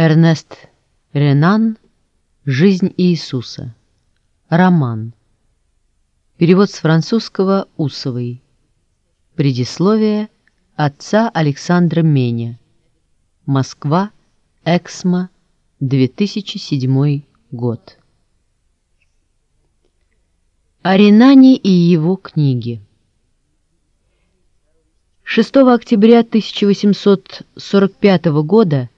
Эрнест Ренан «Жизнь Иисуса». Роман. Перевод с французского Усовой. Предисловие отца Александра Меня. Москва, Эксмо, 2007 год. О Ренане и его книге. 6 октября 1845 года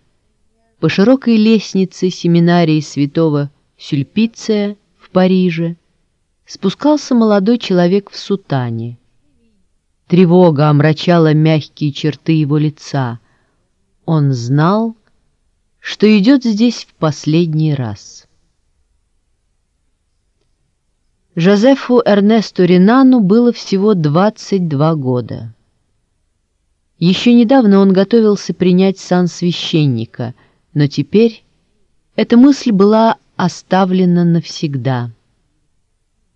по широкой лестнице семинарии святого Сюльпиция в Париже спускался молодой человек в сутане. Тревога омрачала мягкие черты его лица. Он знал, что идет здесь в последний раз. Жозефу Эрнесту Ренану было всего 22 года. Еще недавно он готовился принять сан священника — но теперь эта мысль была оставлена навсегда.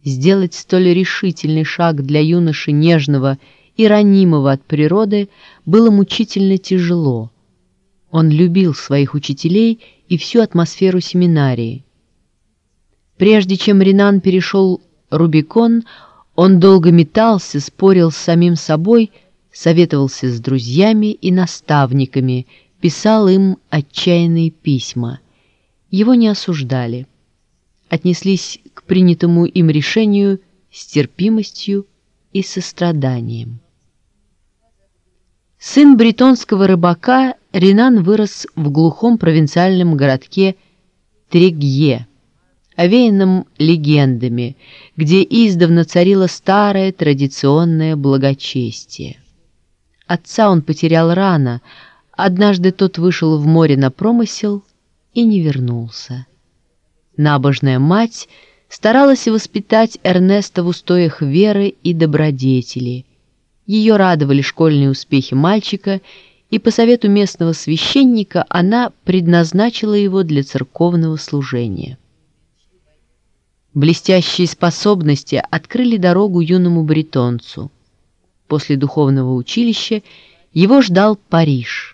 Сделать столь решительный шаг для юноши нежного и ранимого от природы было мучительно тяжело. Он любил своих учителей и всю атмосферу семинарии. Прежде чем Ренан перешел Рубикон, он долго метался, спорил с самим собой, советовался с друзьями и наставниками — писал им отчаянные письма. Его не осуждали. Отнеслись к принятому им решению с терпимостью и состраданием. Сын бретонского рыбака Ренан вырос в глухом провинциальном городке Трегье, овеянном легендами, где издавна царило старое традиционное благочестие. Отца он потерял рано, Однажды тот вышел в море на промысел и не вернулся. Набожная мать старалась воспитать Эрнеста в устоях веры и добродетели. Ее радовали школьные успехи мальчика, и по совету местного священника она предназначила его для церковного служения. Блестящие способности открыли дорогу юному бретонцу. После духовного училища его ждал Париж —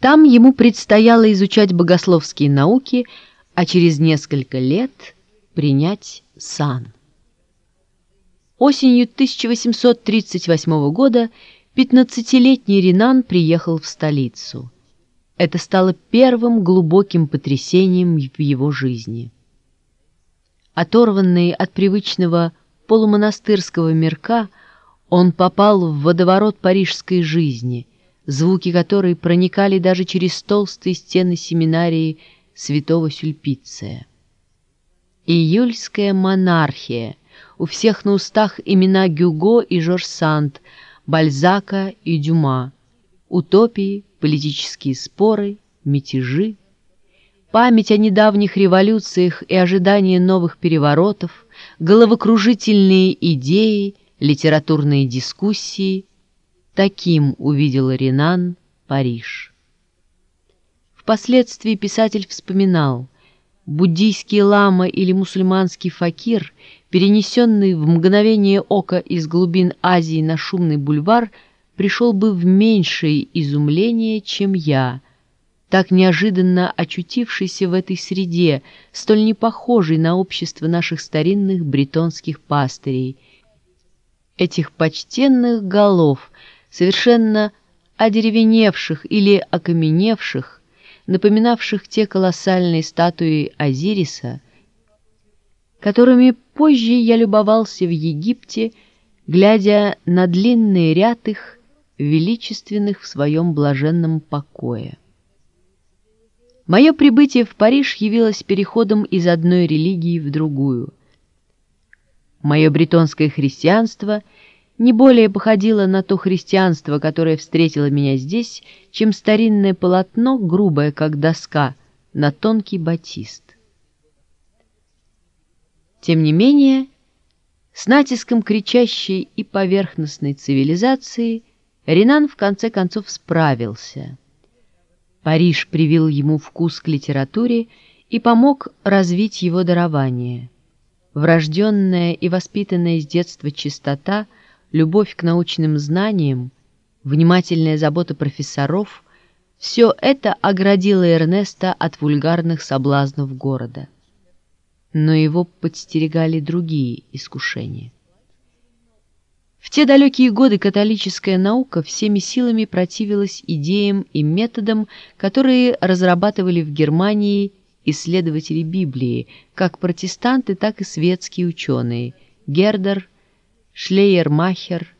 там ему предстояло изучать богословские науки, а через несколько лет принять сан. Осенью 1838 года 15-летний Ренан приехал в столицу. Это стало первым глубоким потрясением в его жизни. Оторванный от привычного полумонастырского мирка, он попал в водоворот парижской жизни – звуки которой проникали даже через толстые стены семинарии святого Сюльпиция. Июльская монархия, у всех на устах имена Гюго и Жорж Санд, Бальзака и Дюма, утопии, политические споры, мятежи, память о недавних революциях и ожидание новых переворотов, головокружительные идеи, литературные дискуссии — Таким увидел Ренан Париж. Впоследствии писатель вспоминал, буддийский лама или мусульманский факир, перенесенный в мгновение ока из глубин Азии на шумный бульвар, пришел бы в меньшее изумление, чем я, так неожиданно очутившийся в этой среде, столь непохожей на общество наших старинных бретонских пастырей, этих почтенных голов — совершенно одеревеневших или окаменевших, напоминавших те колоссальные статуи Азириса, которыми позже я любовался в Египте, глядя на длинный ряд их, величественных в своем блаженном покое. Мое прибытие в Париж явилось переходом из одной религии в другую. Мое бретонское христианство — не более походило на то христианство, которое встретило меня здесь, чем старинное полотно, грубое как доска, на тонкий батист. Тем не менее, с натиском кричащей и поверхностной цивилизации Ренан в конце концов справился. Париж привил ему вкус к литературе и помог развить его дарование. Врожденная и воспитанная с детства чистота — любовь к научным знаниям, внимательная забота профессоров все это оградило Эрнеста от вульгарных соблазнов города. Но его подстерегали другие искушения. В те далекие годы католическая наука всеми силами противилась идеям и методам, которые разрабатывали в Германии исследователи Библии, как протестанты, так и светские ученые Гердер, Шлейермахер,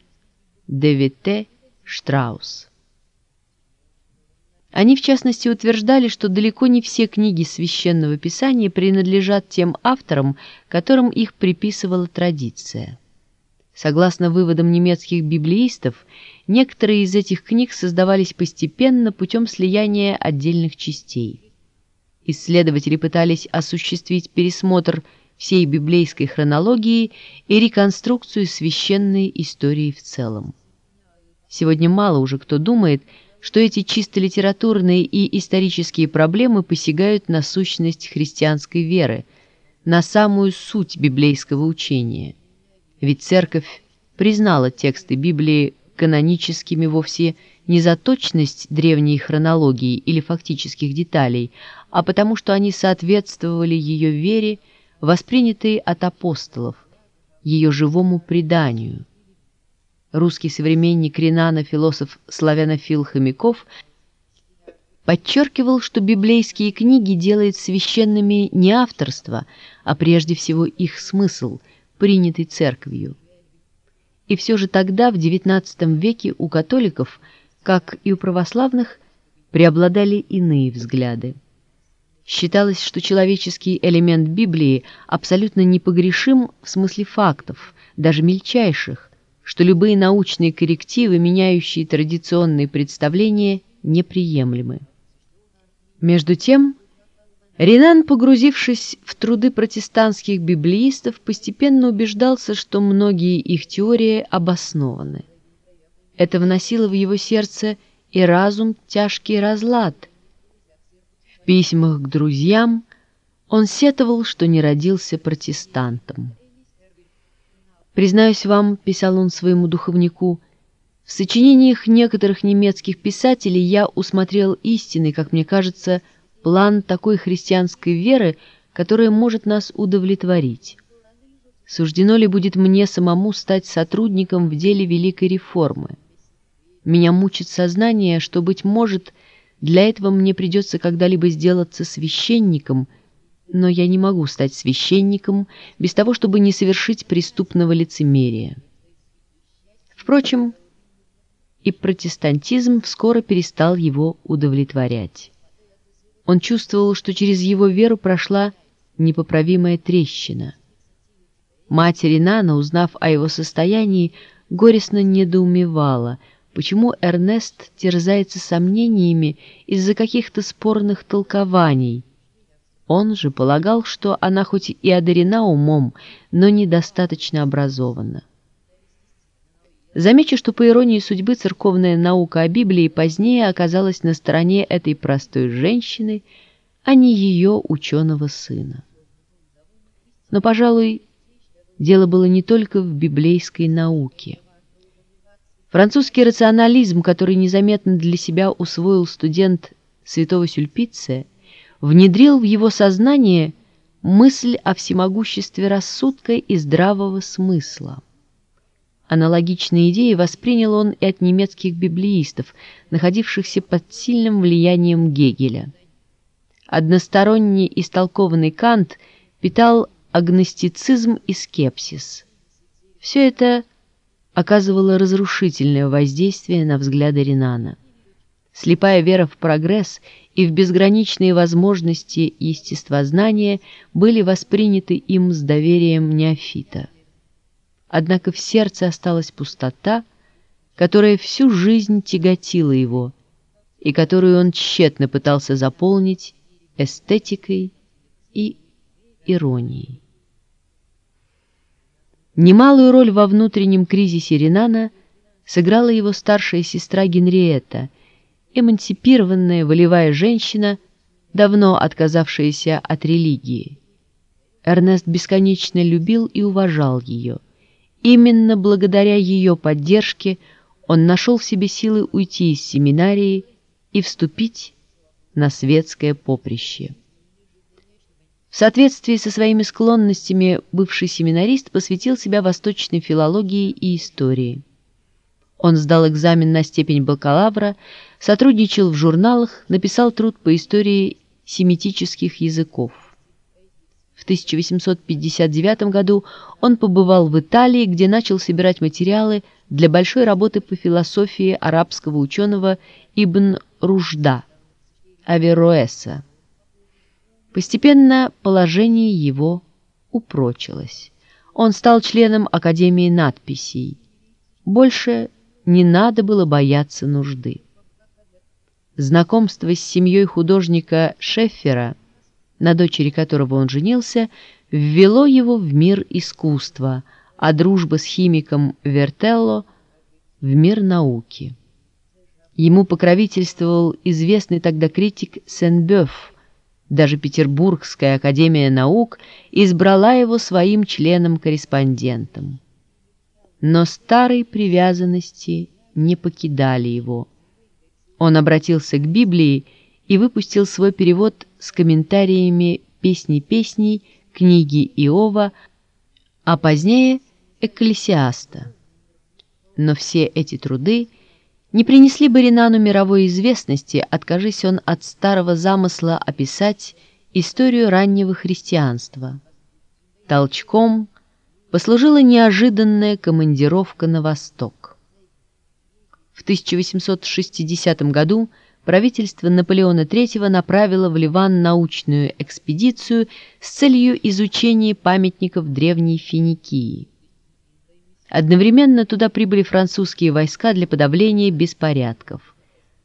ДВТ, Штраус. Они, в частности, утверждали, что далеко не все книги Священного Писания принадлежат тем авторам, которым их приписывала традиция. Согласно выводам немецких библеистов, некоторые из этих книг создавались постепенно путем слияния отдельных частей. Исследователи пытались осуществить пересмотр всей библейской хронологии и реконструкцию священной истории в целом. Сегодня мало уже кто думает, что эти чисто литературные и исторические проблемы посягают на сущность христианской веры, на самую суть библейского учения – ведь церковь признала тексты Библии каноническими вовсе не за точность древней хронологии или фактических деталей, а потому что они соответствовали ее вере, воспринятой от апостолов, ее живому преданию. Русский современник Ренана, философ славянофил Хомяков, подчеркивал, что библейские книги делает священными не авторство, а прежде всего их смысл – принятой церковью. И все же тогда, в XIX веке, у католиков, как и у православных, преобладали иные взгляды. Считалось, что человеческий элемент Библии абсолютно непогрешим в смысле фактов, даже мельчайших, что любые научные коррективы, меняющие традиционные представления, неприемлемы. Между тем, Ренан, погрузившись в труды протестантских библеистов, постепенно убеждался, что многие их теории обоснованы. Это вносило в его сердце и разум тяжкий разлад. Письмах к друзьям он сетовал, что не родился протестантом. «Признаюсь вам», — писал он своему духовнику, — «в сочинениях некоторых немецких писателей я усмотрел истины, как мне кажется, — план такой христианской веры, которая может нас удовлетворить. Суждено ли будет мне самому стать сотрудником в деле великой реформы? Меня мучит сознание, что, быть может, для этого мне придется когда-либо сделаться священником, но я не могу стать священником без того, чтобы не совершить преступного лицемерия. Впрочем, и протестантизм скоро перестал его удовлетворять. Он чувствовал, что через его веру прошла непоправимая трещина. Мать Ринана, узнав о его состоянии, горестно недоумевала, почему Эрнест терзается сомнениями из-за каких-то спорных толкований. Он же полагал, что она хоть и одарена умом, но недостаточно образована. Замечу, что по иронии судьбы церковная наука о Библии позднее оказалась на стороне этой простой женщины, а не ее ученого сына. Но, пожалуй, дело было не только в библейской науке. Французский рационализм, который незаметно для себя усвоил студент святого Сюльпиция, внедрил в его сознание мысль о всемогуществе рассудка и здравого смысла. Аналогичные идеи воспринял он и от немецких библеистов, находившихся под сильным влиянием Гегеля. Односторонне истолкованный Кант питал агностицизм и скепсис. Все это оказывало разрушительное воздействие на взгляды Ренана. Слепая вера в прогресс и в безграничные возможности естествознания были восприняты им с доверием неофита. Однако в сердце осталась пустота, которая всю жизнь тяготила его и которую он тщетно пытался заполнить эстетикой и иронией. Немалую роль во внутреннем кризисе Ренана сыграла его старшая сестра Генриетта, эмансипированная волевая женщина, давно отказавшаяся от религии. Эрнест бесконечно любил и уважал ее. Именно благодаря ее поддержке он нашел в себе силы уйти из семинарии и вступить на светское поприще. В соответствии со своими склонностями бывший семинарист посвятил себя восточной филологии и истории. Он сдал экзамен на степень бакалавра, сотрудничал в журналах, написал труд по истории семитических языков. В 1859 году он побывал в Италии, где начал собирать материалы для большой работы по философии арабского ученого Ибн Ружда, Авероэса. Постепенно положение его упрочилось. Он стал членом Академии надписей. Больше не надо было бояться нужды. Знакомство с семьей художника Шеффера, на дочери которого он женился, ввело его в мир искусства, а дружба с химиком Вертелло — в мир науки. Ему покровительствовал известный тогда критик Сен-Бёв. Даже Петербургская академия наук избрала его своим членом-корреспондентом. Но старые привязанности не покидали его. Он обратился к Библии и выпустил свой перевод с комментариями «Песни песней», книги Иова, а позднее «Экклесиаста». Но все эти труды не принесли бы Ренану мировой известности, откажись он от старого замысла описать историю раннего христианства. Толчком послужила неожиданная командировка на восток. В 1860 году правительство Наполеона III направило в Ливан научную экспедицию с целью изучения памятников древней Финикии. Одновременно туда прибыли французские войска для подавления беспорядков.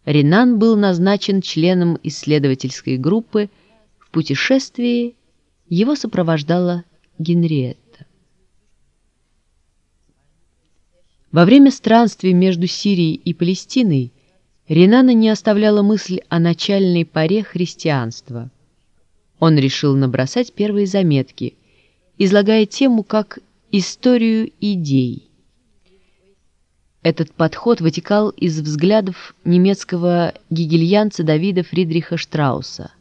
Ренан был назначен членом исследовательской группы. В путешествии его сопровождала Генриетта. Во время странствий между Сирией и Палестиной Ренана не оставляла мысль о начальной паре христианства. Он решил набросать первые заметки, излагая тему как «историю идей». Этот подход вытекал из взглядов немецкого гегельянца Давида Фридриха Штрауса.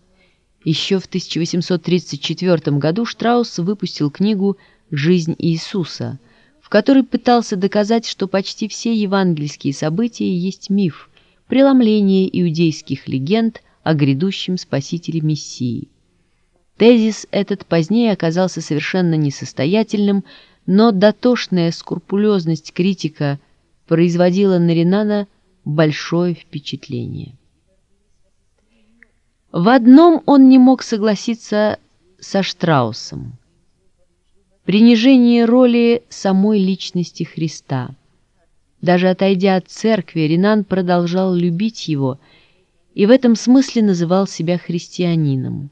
Еще в 1834 году Штраус выпустил книгу «Жизнь Иисуса», который пытался доказать, что почти все евангельские события есть миф, преломление иудейских легенд о грядущем спасителе Мессии. Тезис этот позднее оказался совершенно несостоятельным, но дотошная скрупулезность критика производила на Ренана большое впечатление. В одном он не мог согласиться со Штраусом принижение роли самой личности Христа. Даже отойдя от церкви, Ренан продолжал любить его и в этом смысле называл себя христианином.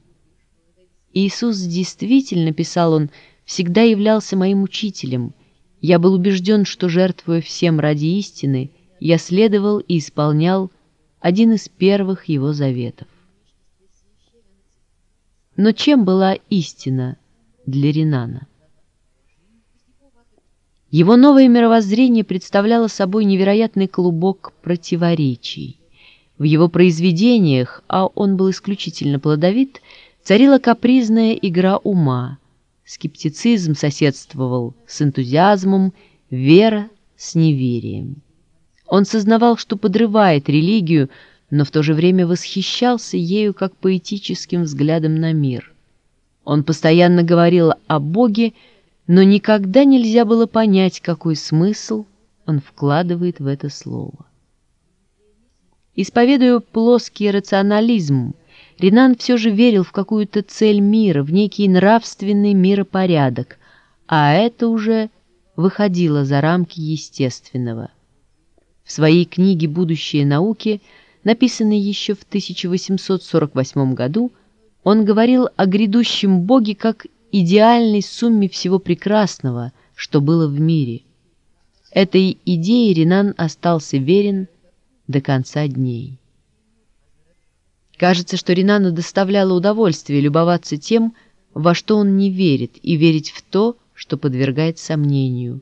Иисус действительно, писал он, всегда являлся моим учителем. Я был убежден, что, жертвуя всем ради истины, я следовал и исполнял один из первых его заветов. Но чем была истина для Ренана? Его новое мировоззрение представляло собой невероятный клубок противоречий. В его произведениях, а он был исключительно плодовит, царила капризная игра ума. Скептицизм соседствовал с энтузиазмом, вера с неверием. Он сознавал, что подрывает религию, но в то же время восхищался ею как поэтическим взглядом на мир. Он постоянно говорил о Боге, но никогда нельзя было понять, какой смысл он вкладывает в это слово. Исповедуя плоский рационализм, Ренан все же верил в какую-то цель мира, в некий нравственный миропорядок, а это уже выходило за рамки естественного. В своей книге «Будущее науки», написанной еще в 1848 году, он говорил о грядущем Боге как идеальной сумме всего прекрасного, что было в мире. Этой идее Ренан остался верен до конца дней. Кажется, что Ренану доставляло удовольствие любоваться тем, во что он не верит, и верить в то, что подвергает сомнению.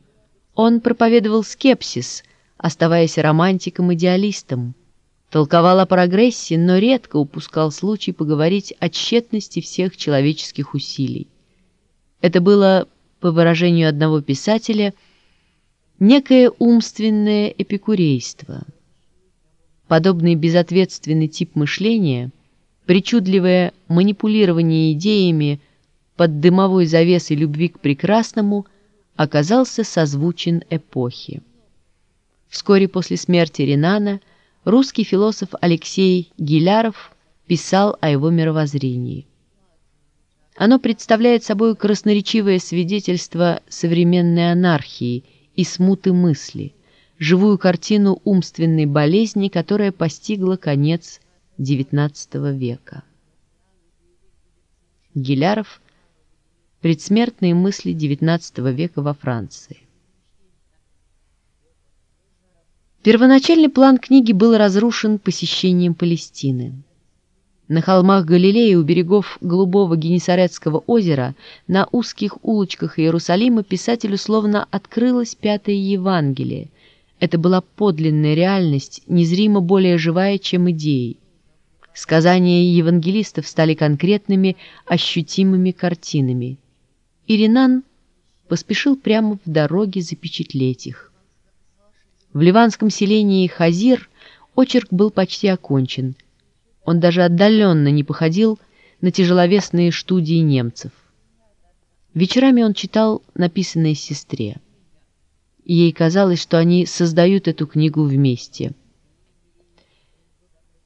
Он проповедовал скепсис, оставаясь романтиком-идеалистом. толковал о прогрессе, но редко упускал случай поговорить о тщетности всех человеческих усилий. Это было, по выражению одного писателя, некое умственное эпикурейство. Подобный безответственный тип мышления, причудливое манипулирование идеями под дымовой завесой любви к прекрасному оказался созвучен эпохе. Вскоре после смерти Ренана русский философ Алексей Гиляров писал о его мировоззрении. Оно представляет собой красноречивое свидетельство современной анархии и смуты мысли, живую картину умственной болезни, которая постигла конец XIX века. Гиляров «Предсмертные мысли XIX века во Франции». Первоначальный план книги был разрушен посещением Палестины. На холмах Галилеи у берегов голубого Генесарецкого озера на узких улочках Иерусалима писателю словно открылось пятое Евангелие. Это была подлинная реальность, незримо более живая, чем идеи. Сказания евангелистов стали конкретными, ощутимыми картинами. Иринан поспешил прямо в дороге запечатлеть их. В ливанском селении Хазир очерк был почти окончен – он даже отдаленно не походил на тяжеловесные студии немцев. Вечерами он читал написанное сестре. Ей казалось, что они создают эту книгу вместе.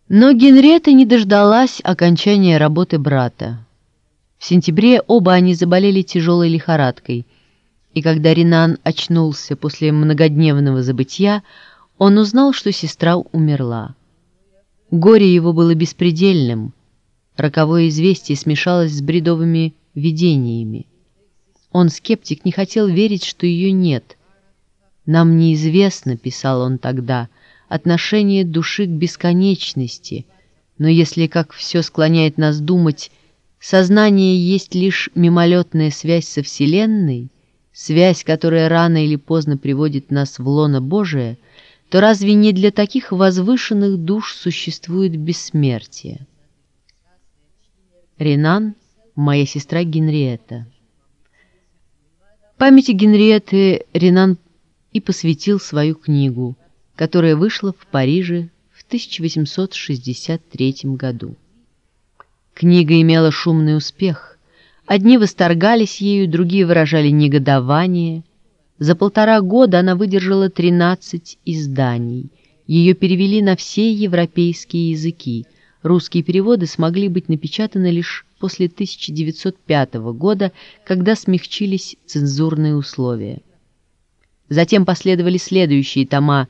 Но Генрета не дождалась окончания работы брата. В сентябре оба они заболели тяжелой лихорадкой, и когда Ренан очнулся после многодневного забытья, он узнал, что сестра умерла. Горе его было беспредельным. Роковое известие смешалось с бредовыми видениями. Он, скептик, не хотел верить, что ее нет. «Нам неизвестно», — писал он тогда, — «отношение души к бесконечности, но если, как все склоняет нас думать, сознание есть лишь мимолетная связь со Вселенной, связь, которая рано или поздно приводит нас в лоно Божие — то разве не для таких возвышенных душ существует бессмертие? Ренан, моя сестра Генриетта. Памяти Генриетты Ренан и посвятил свою книгу, которая вышла в Париже в 1863 году. Книга имела шумный успех. Одни восторгались ею, другие выражали негодование – за полтора года она выдержала 13 изданий. Ее перевели на все европейские языки. Русские переводы смогли быть напечатаны лишь после 1905 года, когда смягчились цензурные условия. Затем последовали следующие тома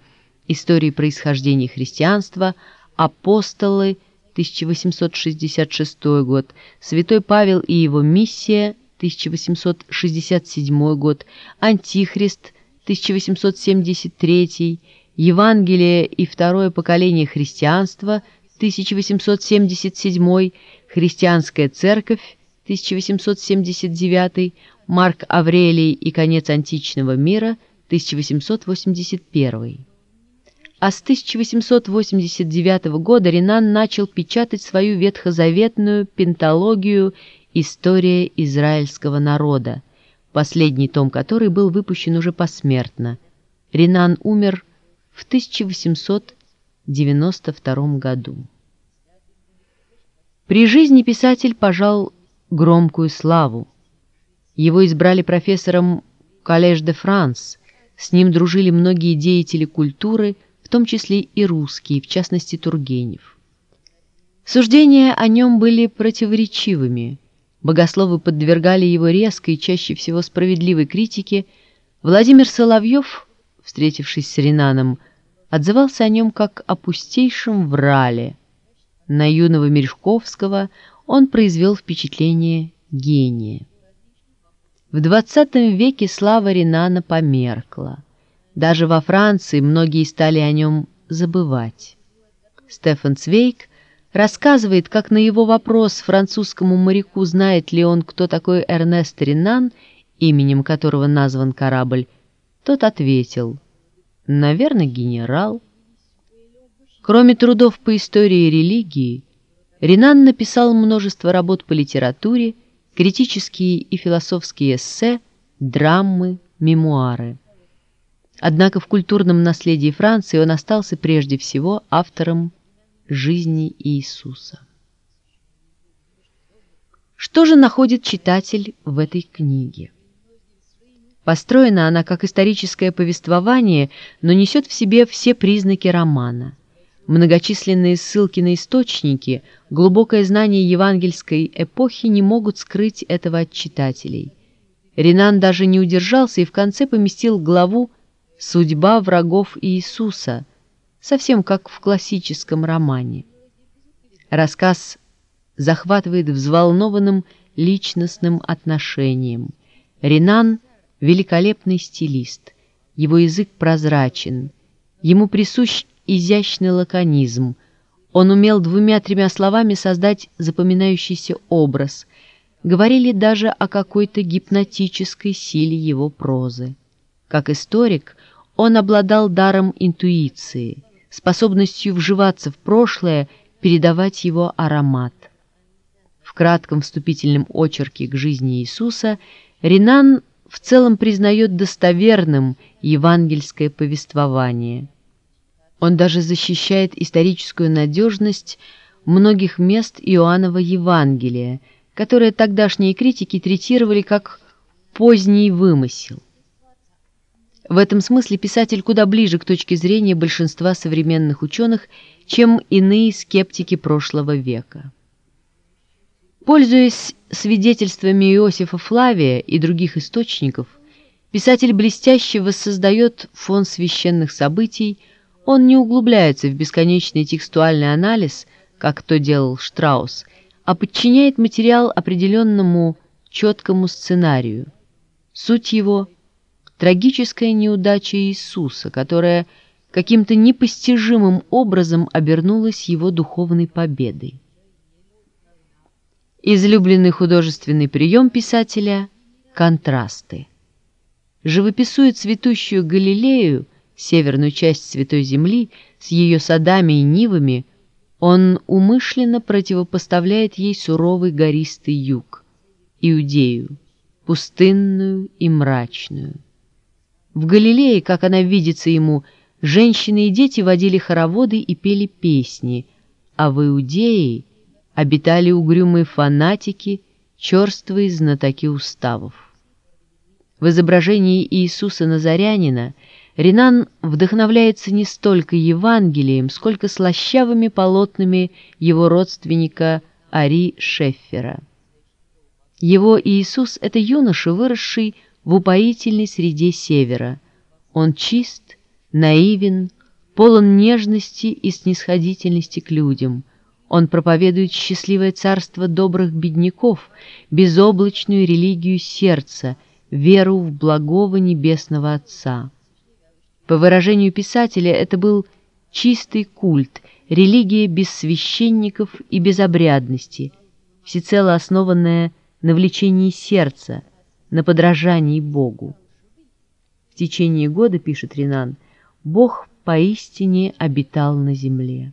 «Истории происхождения христианства», «Апостолы», 1866 год, «Святой Павел и его миссия», 1867 год, Антихрист, 1873, Евангелие и второе поколение христианства, 1877, Христианская церковь, 1879, Марк Аврелий и конец античного мира, 1881. А с 1889 года Ренан начал печатать свою ветхозаветную пентологию «История израильского народа», последний том которой был выпущен уже посмертно. Ренан умер в 1892 году. При жизни писатель пожал громкую славу. Его избрали профессором Коллеж де Франс, с ним дружили многие деятели культуры, в том числе и русские, в частности Тургенев. Суждения о нем были противоречивыми – Богословы подвергали его резкой чаще всего справедливой критике. Владимир Соловьев, встретившись с Ренаном, отзывался о нем как о пустейшем врале. На юного Мережковского он произвел впечатление гения. В XX веке слава Ренана померкла. Даже во Франции многие стали о нем забывать. Стефан Цвейк рассказывает, как на его вопрос французскому моряку, знает ли он, кто такой Эрнест Ренан, именем которого назван корабль, тот ответил, «Наверное, генерал». Кроме трудов по истории религии, Ренан написал множество работ по литературе, критические и философские эссе, драмы, мемуары. Однако в культурном наследии Франции он остался прежде всего автором жизни Иисуса. Что же находит читатель в этой книге? Построена она как историческое повествование, но несет в себе все признаки романа. Многочисленные ссылки на источники, глубокое знание евангельской эпохи не могут скрыть этого от читателей. Ренан даже не удержался и в конце поместил главу «Судьба врагов Иисуса», совсем как в классическом романе. Рассказ захватывает взволнованным личностным отношением. Ренан — великолепный стилист, его язык прозрачен, ему присущ изящный лаконизм. Он умел двумя-тремя словами создать запоминающийся образ. Говорили даже о какой-то гипнотической силе его прозы. Как историк, он обладал даром интуиции, способностью вживаться в прошлое, передавать его аромат. В кратком вступительном очерке к жизни Иисуса Ренан в целом признает достоверным евангельское повествование – он даже защищает историческую надежность многих мест Иоаннова Евангелия, которые тогдашние критики третировали как поздний вымысел. В этом смысле писатель куда ближе к точке зрения большинства современных ученых, чем иные скептики прошлого века. Пользуясь свидетельствами Иосифа Флавия и других источников, писатель блестяще воссоздает фон священных событий, он не углубляется в бесконечный текстуальный анализ, как то делал Штраус, а подчиняет материал определенному четкому сценарию. Суть его — трагическая неудача Иисуса, которая каким-то непостижимым образом обернулась его духовной победой. Излюбленный художественный прием писателя — контрасты. Живописуя цветущую Галилею, северную часть Святой Земли с ее садами и нивами, он умышленно противопоставляет ей суровый гористый юг, Иудею, пустынную и мрачную. В Галилее, как она видится ему, женщины и дети водили хороводы и пели песни, а в Иудее обитали угрюмые фанатики, черствые знатоки уставов. В изображении Иисуса Назарянина – Ренан вдохновляется не столько Евангелием, сколько слащавыми полотнами его родственника Ари Шеффера. Его Иисус — это юноша, выросший в упоительной среде севера. Он чист, наивен, полон нежности и снисходительности к людям. Он проповедует счастливое царство добрых бедняков, безоблачную религию сердца, веру в благого небесного Отца. По выражению писателя, это был чистый культ, религия без священников и без обрядности, всецело основанная на влечении сердца, на подражании Богу. В течение года, пишет Ренан, Бог поистине обитал на земле.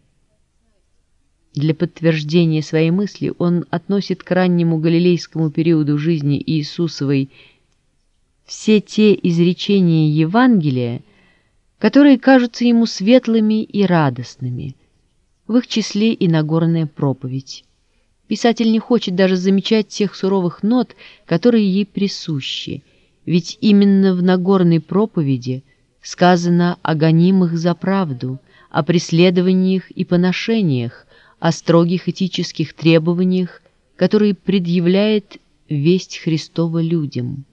Для подтверждения своей мысли он относит к раннему галилейскому периоду жизни Иисусовой все те изречения Евангелия, которые кажутся ему светлыми и радостными. В их числе и Нагорная проповедь. Писатель не хочет даже замечать тех суровых нот, которые ей присущи, ведь именно в Нагорной проповеди сказано о гонимых за правду, о преследованиях и поношениях, о строгих этических требованиях, которые предъявляет весть Христова людям.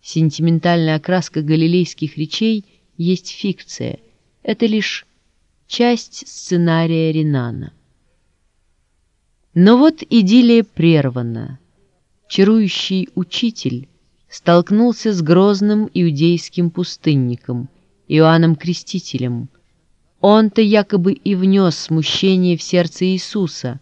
Сентиментальная окраска галилейских речей – есть фикция, это лишь часть сценария Ринана. Но вот идиллия прервана. Чарующий учитель столкнулся с грозным иудейским пустынником, Иоанном Крестителем. Он-то якобы и внес смущение в сердце Иисуса.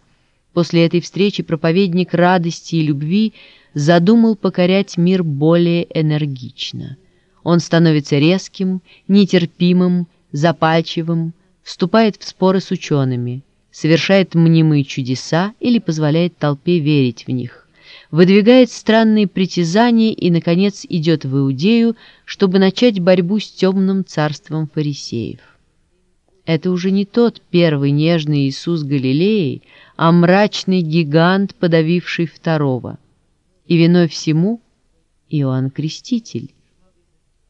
После этой встречи проповедник радости и любви задумал покорять мир более энергично. Он становится резким, нетерпимым, запальчивым, вступает в споры с учеными, совершает мнимые чудеса или позволяет толпе верить в них, выдвигает странные притязания и, наконец, идет в Иудею, чтобы начать борьбу с темным царством фарисеев. Это уже не тот первый нежный Иисус Галилеи, а мрачный гигант, подавивший второго. И виной всему Иоанн Креститель.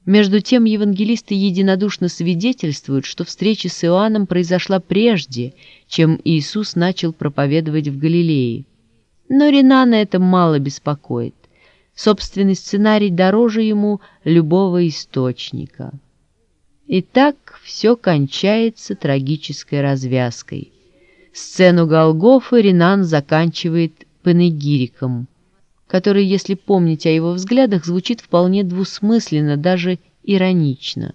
Между тем евангелисты единодушно свидетельствуют, что встреча с Иоанном произошла прежде, чем Иисус начал проповедовать в Галилее. Но Ренана это мало беспокоит. Собственный сценарий дороже ему любого источника. И так все кончается трагической развязкой. Сцену Голгофы Ренан заканчивает панегириком – который, если помнить о его взглядах, звучит вполне двусмысленно, даже иронично.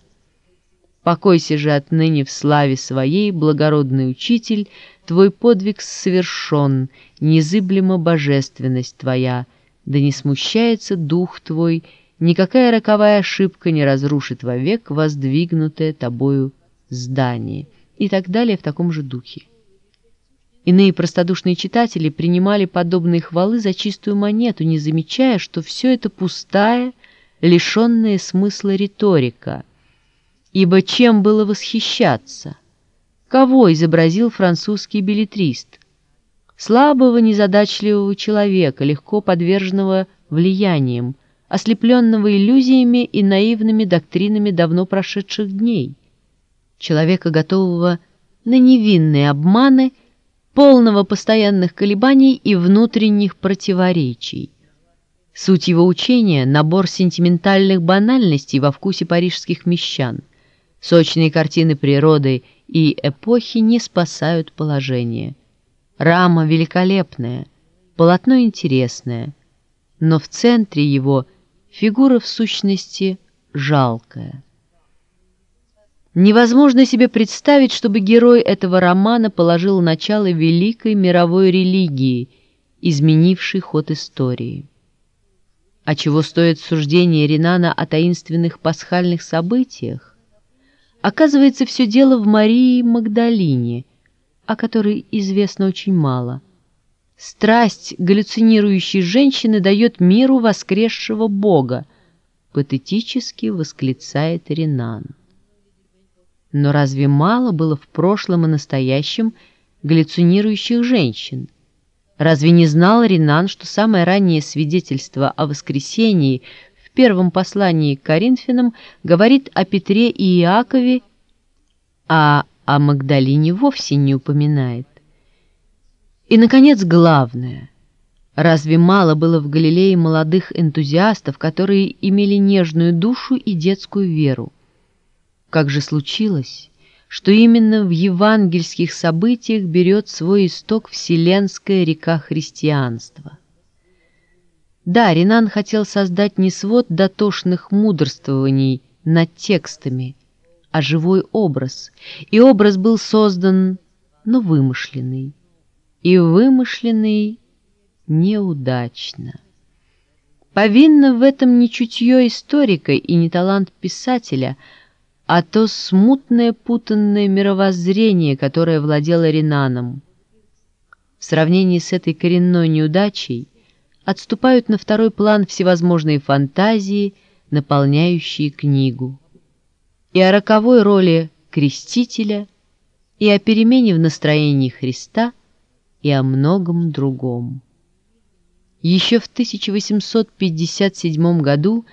«Покойся же отныне в славе своей, благородный учитель, твой подвиг совершен, незыблема божественность твоя, да не смущается дух твой, никакая роковая ошибка не разрушит вовек воздвигнутое тобою здание» и так далее в таком же духе. Иные простодушные читатели принимали подобные хвалы за чистую монету, не замечая, что все это пустая, лишенная смысла риторика. Ибо чем было восхищаться? Кого изобразил французский билетрист? Слабого, незадачливого человека, легко подверженного влиянием, ослепленного иллюзиями и наивными доктринами давно прошедших дней. Человека, готового на невинные обманы – полного постоянных колебаний и внутренних противоречий. Суть его учения — набор сентиментальных банальностей во вкусе парижских мещан. Сочные картины природы и эпохи не спасают положение. Рама великолепная, полотно интересное, но в центре его фигура в сущности жалкая. Невозможно себе представить, чтобы герой этого романа положил начало великой мировой религии, изменившей ход истории. А чего стоит суждение Ренана о таинственных пасхальных событиях? Оказывается, все дело в Марии Магдалине, о которой известно очень мало. Страсть галлюцинирующей женщины дает миру воскресшего Бога, патетически восклицает Ренан. Но разве мало было в прошлом и настоящем галлюцинирующих женщин? Разве не знал Ренан, что самое раннее свидетельство о воскресении в первом послании к Коринфянам говорит о Петре и Иакове, а о Магдалине вовсе не упоминает? И, наконец, главное. Разве мало было в Галилее молодых энтузиастов, которые имели нежную душу и детскую веру? Как же случилось, что именно в евангельских событиях берет свой исток вселенская река христианства? Да, Ренан хотел создать не свод дотошных мудрствований над текстами, а живой образ, и образ был создан, но вымышленный, и вымышленный неудачно. Повинно в этом не чутье историка и не талант писателя – а то смутное путанное мировоззрение, которое владело Ренаном. В сравнении с этой коренной неудачей отступают на второй план всевозможные фантазии, наполняющие книгу. И о роковой роли крестителя, и о перемене в настроении Христа, и о многом другом. Еще в 1857 году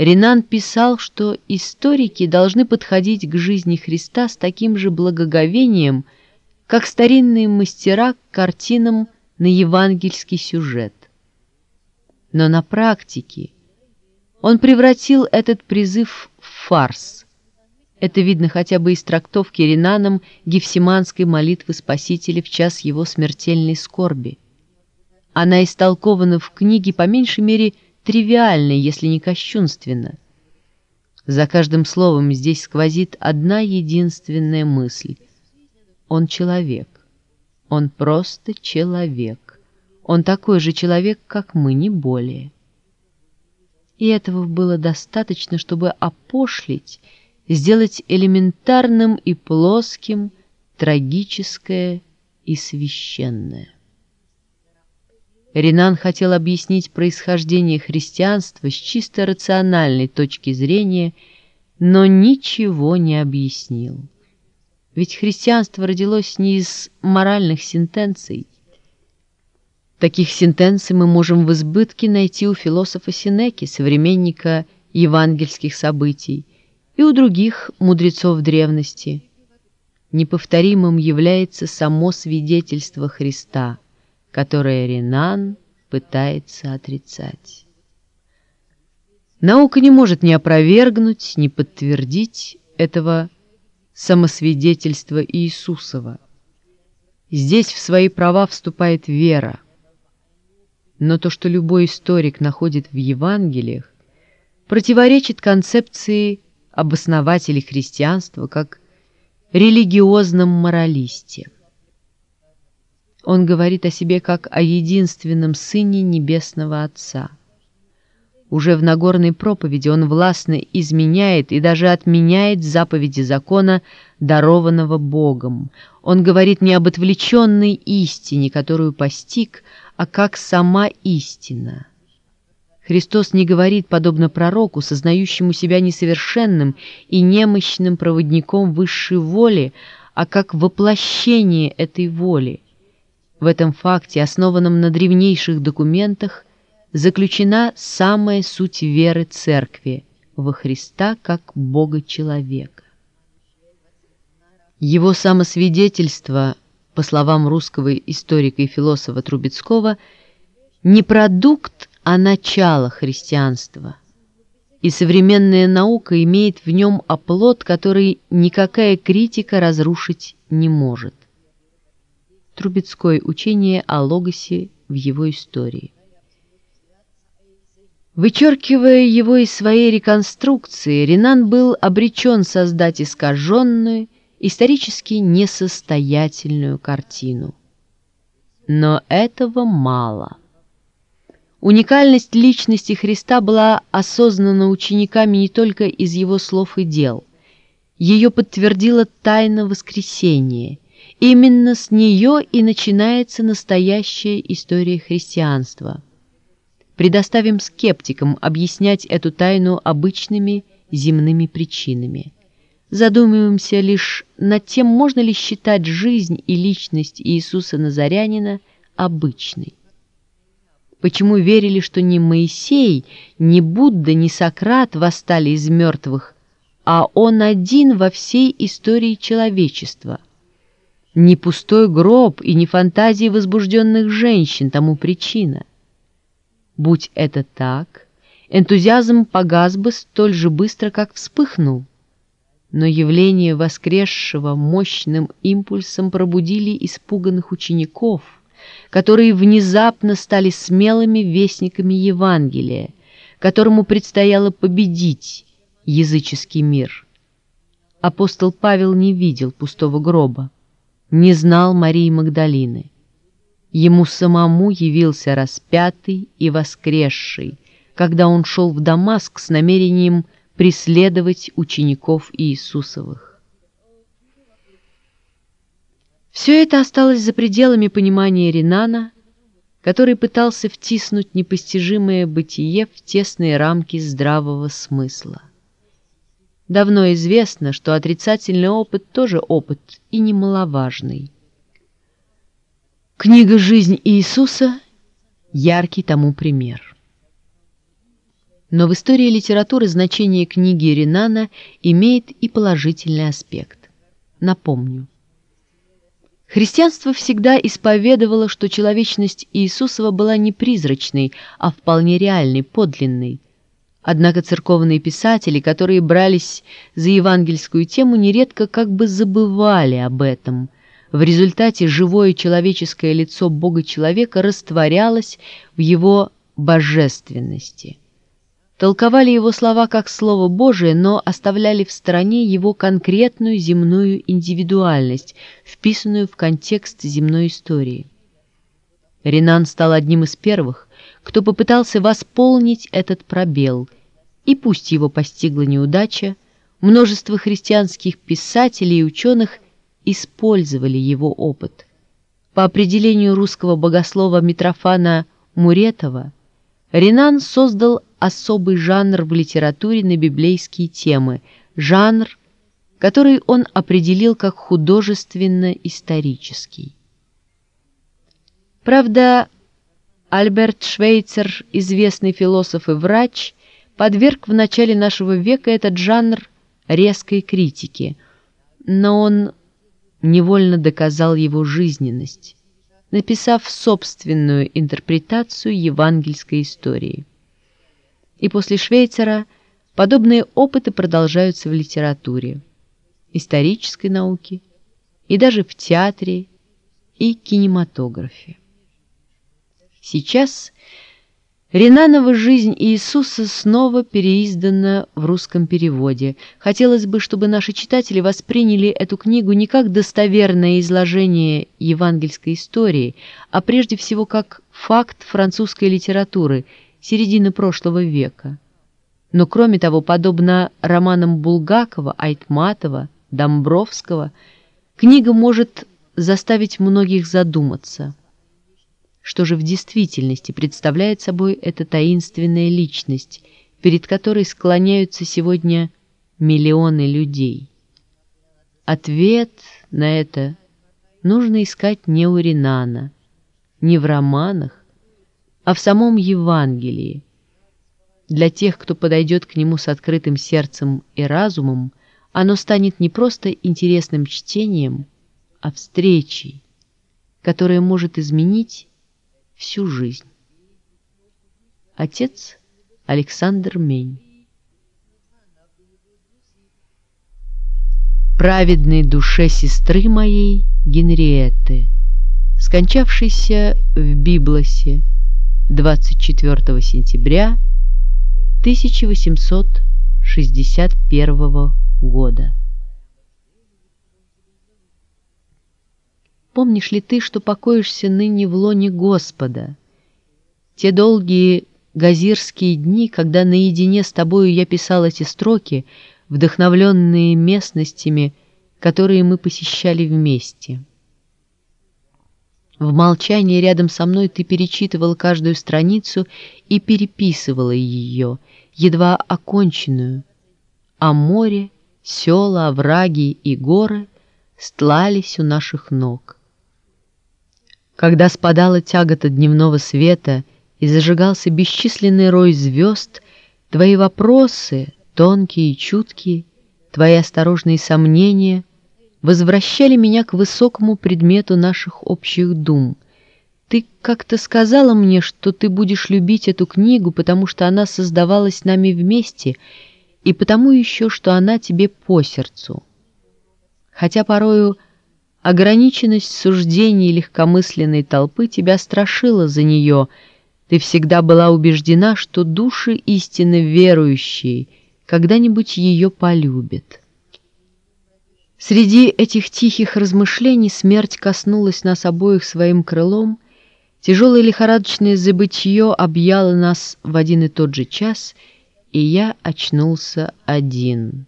Ренан писал, что историки должны подходить к жизни Христа с таким же благоговением, как старинные мастера к картинам на евангельский сюжет. Но на практике он превратил этот призыв в фарс. Это видно хотя бы из трактовки Ренаном Гефсиманской молитвы Спасителя в час его смертельной скорби. Она истолкована в книге по меньшей мере тривиально, если не кощунственно. За каждым словом здесь сквозит одна единственная мысль. Он человек. Он просто человек. Он такой же человек, как мы, не более. И этого было достаточно, чтобы опошлить, сделать элементарным и плоским трагическое и священное. Ренан хотел объяснить происхождение христианства с чисто рациональной точки зрения, но ничего не объяснил. Ведь христианство родилось не из моральных сентенций. Таких сентенций мы можем в избытке найти у философа Синеки, современника евангельских событий, и у других мудрецов древности. Неповторимым является само свидетельство Христа, которое Ренан пытается отрицать. Наука не может ни опровергнуть, ни подтвердить этого самосвидетельства Иисусова. Здесь в свои права вступает вера. Но то, что любой историк находит в Евангелиях, противоречит концепции обоснователей христианства как религиозном моралисте. Он говорит о себе как о единственном Сыне Небесного Отца – уже в Нагорной проповеди он властно изменяет и даже отменяет заповеди закона, дарованного Богом. Он говорит не об отвлеченной истине, которую постиг, а как сама истина. Христос не говорит, подобно пророку, сознающему себя несовершенным и немощным проводником высшей воли, а как воплощение этой воли. В этом факте, основанном на древнейших документах, заключена самая суть веры Церкви во Христа как Бога-человека. Его самосвидетельство, по словам русского историка и философа Трубецкого, не продукт, а начало христианства. И современная наука имеет в нем оплот, который никакая критика разрушить не может. Трубецкое учение о логосе в его истории. Вычеркивая его из своей реконструкции, Ренан был обречен создать искаженную, исторически несостоятельную картину. Но этого мало. Уникальность личности Христа была осознана учениками не только из его слов и дел. Ее подтвердила тайна воскресения. Именно с нее и начинается настоящая история христианства – предоставим скептикам объяснять эту тайну обычными земными причинами. Задумываемся лишь над тем, можно ли считать жизнь и личность Иисуса Назарянина обычной. Почему верили, что ни Моисей, ни Будда, ни Сократ восстали из мертвых, а он один во всей истории человечества? Не пустой гроб и не фантазии возбужденных женщин тому причина. Будь это так, энтузиазм погас бы столь же быстро, как вспыхнул. Но явление воскресшего мощным импульсом пробудили испуганных учеников, которые внезапно стали смелыми вестниками Евангелия, которому предстояло победить языческий мир. Апостол Павел не видел пустого гроба, не знал Марии Магдалины. Ему самому явился распятый и воскресший, когда он шел в Дамаск с намерением преследовать учеников Иисусовых. Все это осталось за пределами понимания Ринана, который пытался втиснуть непостижимое бытие в тесные рамки здравого смысла. Давно известно, что отрицательный опыт тоже опыт и немаловажный. Книга «Жизнь Иисуса» — яркий тому пример. Но в истории литературы значение книги Ренана имеет и положительный аспект. Напомню. Христианство всегда исповедовало, что человечность Иисусова была не призрачной, а вполне реальной, подлинной. Однако церковные писатели, которые брались за евангельскую тему, нередко как бы забывали об этом – в результате живое человеческое лицо Бога-человека растворялось в его божественности. Толковали его слова как Слово Божие, но оставляли в стороне его конкретную земную индивидуальность, вписанную в контекст земной истории. Ренан стал одним из первых, кто попытался восполнить этот пробел, и пусть его постигла неудача, множество христианских писателей и ученых – использовали его опыт. По определению русского богослова Митрофана Муретова, Ренан создал особый жанр в литературе на библейские темы, жанр, который он определил как художественно-исторический. Правда, Альберт Швейцер, известный философ и врач, подверг в начале нашего века этот жанр резкой критике, но он невольно доказал его жизненность, написав собственную интерпретацию евангельской истории. И после Швейцера подобные опыты продолжаются в литературе, исторической науке и даже в театре и кинематографе. Сейчас Ренанова «Жизнь Иисуса» снова переиздана в русском переводе. Хотелось бы, чтобы наши читатели восприняли эту книгу не как достоверное изложение евангельской истории, а прежде всего как факт французской литературы середины прошлого века. Но кроме того, подобно романам Булгакова, Айтматова, Домбровского, книга может заставить многих задуматься – что же в действительности представляет собой эта таинственная личность, перед которой склоняются сегодня миллионы людей. Ответ на это нужно искать не у Ринана, не в романах, а в самом Евангелии. Для тех, кто подойдет к нему с открытым сердцем и разумом, оно станет не просто интересным чтением, а встречей, которая может изменить всю жизнь. Отец Александр Мень Праведной душе сестры моей Генриетты, скончавшейся в Библосе 24 сентября 1861 года. Помнишь ли ты, что покоишься ныне в лоне Господа? Те долгие газирские дни, когда наедине с тобою я писал эти строки, вдохновленные местностями, которые мы посещали вместе. В молчании рядом со мной ты перечитывала каждую страницу и переписывала ее, едва оконченную, а море, села, овраги и горы стлались у наших ног. Когда спадала тягота дневного света и зажигался бесчисленный рой звезд, твои вопросы, тонкие и чуткие, твои осторожные сомнения возвращали меня к высокому предмету наших общих дум. Ты как-то сказала мне, что ты будешь любить эту книгу, потому что она создавалась нами вместе, и потому еще, что она тебе по сердцу. Хотя порою Ограниченность суждений легкомысленной толпы тебя страшила за нее. Ты всегда была убеждена, что души истинно верующие когда-нибудь ее полюбят. Среди этих тихих размышлений смерть коснулась нас обоих своим крылом, тяжелое лихорадочное забытье объяло нас в один и тот же час, и я очнулся один».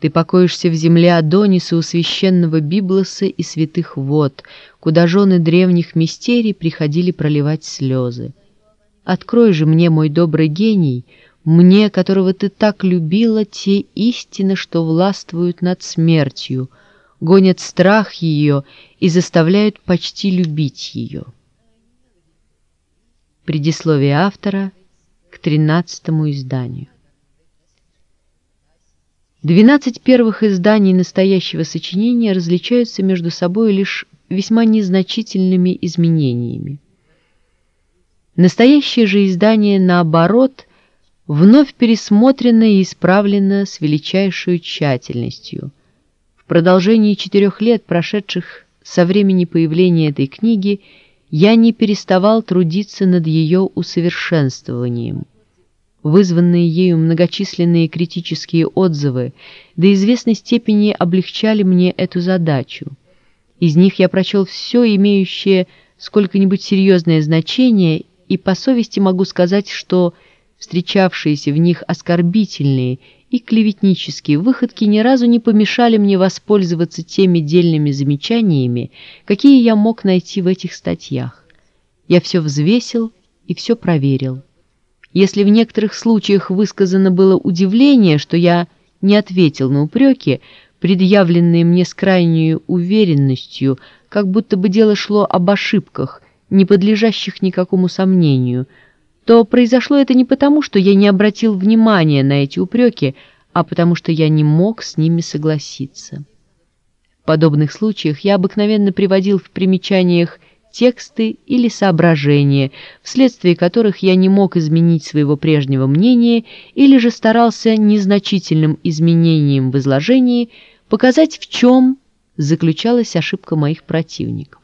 Ты покоишься в земле Адониса у священного Библоса и святых вод, куда жены древних мистерий приходили проливать слезы. Открой же мне, мой добрый гений, мне, которого ты так любила, те истины, что властвуют над смертью, гонят страх ее и заставляют почти любить ее. Предисловие автора к тринадцатому изданию. Двенадцать первых изданий настоящего сочинения различаются между собой лишь весьма незначительными изменениями. Настоящее же издание, наоборот, вновь пересмотрено и исправлено с величайшей тщательностью. В продолжении четырех лет, прошедших со времени появления этой книги, я не переставал трудиться над ее усовершенствованием вызванные ею многочисленные критические отзывы до известной степени облегчали мне эту задачу. Из них я прочел все, имеющее сколько-нибудь серьезное значение, и по совести могу сказать, что встречавшиеся в них оскорбительные и клеветнические выходки ни разу не помешали мне воспользоваться теми дельными замечаниями, какие я мог найти в этих статьях. Я все взвесил и все проверил. Если в некоторых случаях высказано было удивление, что я не ответил на упреки, предъявленные мне с крайней уверенностью, как будто бы дело шло об ошибках, не подлежащих никакому сомнению, то произошло это не потому, что я не обратил внимания на эти упреки, а потому что я не мог с ними согласиться. В подобных случаях я обыкновенно приводил в примечаниях тексты или соображения, вследствие которых я не мог изменить своего прежнего мнения или же старался незначительным изменением в изложении показать, в чем заключалась ошибка моих противников.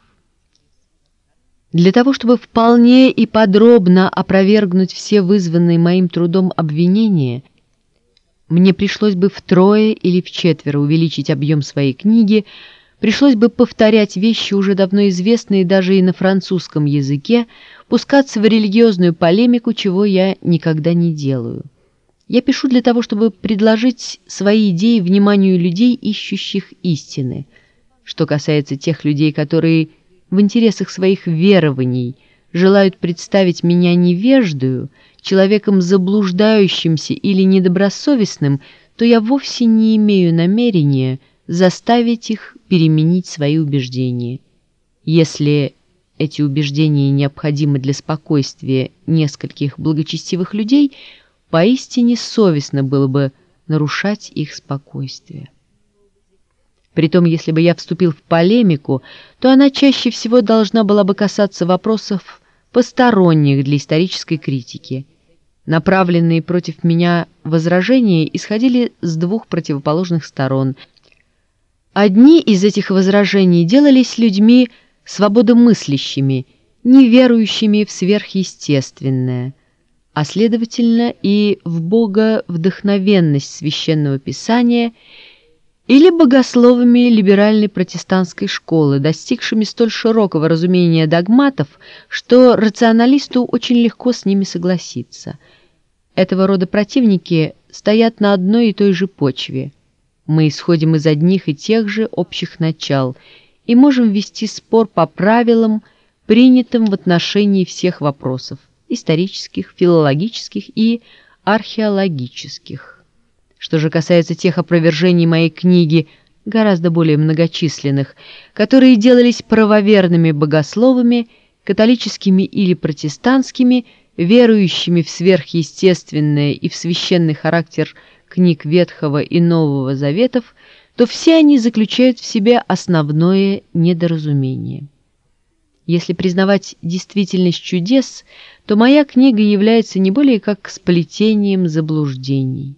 Для того, чтобы вполне и подробно опровергнуть все вызванные моим трудом обвинения, мне пришлось бы втрое или вчетверо увеличить объем своей книги, пришлось бы повторять вещи, уже давно известные даже и на французском языке, пускаться в религиозную полемику, чего я никогда не делаю. Я пишу для того, чтобы предложить свои идеи вниманию людей, ищущих истины. Что касается тех людей, которые в интересах своих верований желают представить меня невеждою, человеком заблуждающимся или недобросовестным, то я вовсе не имею намерения заставить их переменить свои убеждения. Если эти убеждения необходимы для спокойствия нескольких благочестивых людей – поистине совестно было бы нарушать их спокойствие. Притом, если бы я вступил в полемику, то она чаще всего должна была бы касаться вопросов посторонних для исторической критики. Направленные против меня возражения исходили с двух противоположных сторон. Одни из этих возражений делались людьми свободомыслящими, неверующими в сверхъестественное – а следовательно и в боговдохновенность священного писания или богословами либеральной протестантской школы, достигшими столь широкого разумения догматов, что рационалисту очень легко с ними согласиться. Этого рода противники стоят на одной и той же почве. Мы исходим из одних и тех же общих начал и можем вести спор по правилам, принятым в отношении всех вопросов исторических, филологических и археологических. Что же касается тех опровержений моей книги, гораздо более многочисленных, которые делались правоверными богословами, католическими или протестантскими, верующими в сверхъестественное и в священный характер книг Ветхого и Нового Заветов, то все они заключают в себе основное недоразумение. Если признавать действительность чудес, то моя книга является не более как сплетением заблуждений.